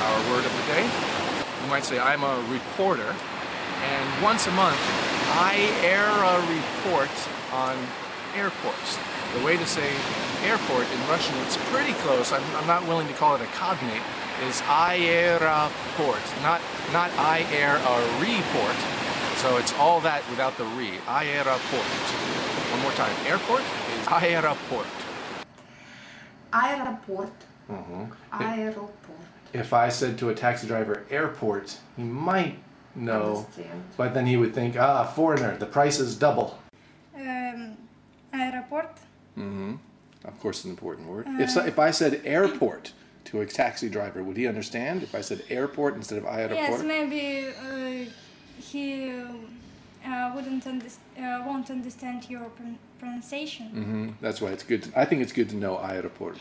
our word of the day. You might say, I'm a reporter, and once a month I air a report on airports. The way to say airport in Russian, it's pretty close. I'm, I'm not willing to call it a cognate, is I air a port? not, not I air a report. So it's all that without the re, aeroport. One more time, airport is aeroport. Aeroport. Uh mm-hmm. -huh. Aeroport. If I said to a taxi driver airport, he might know, Understand. but then he would think, ah, foreigner, the price is double. Um, aeroport. Mm-hmm. Of course, it's an important word. if so, if I said airport to a taxi driver, would he understand? If I said airport instead of aeroport? Yes, maybe uh, he uh, wouldn't underst- uh, won't understand your pron- pronunciation. hmm That's why it's good. To, I think it's good to know aeroport.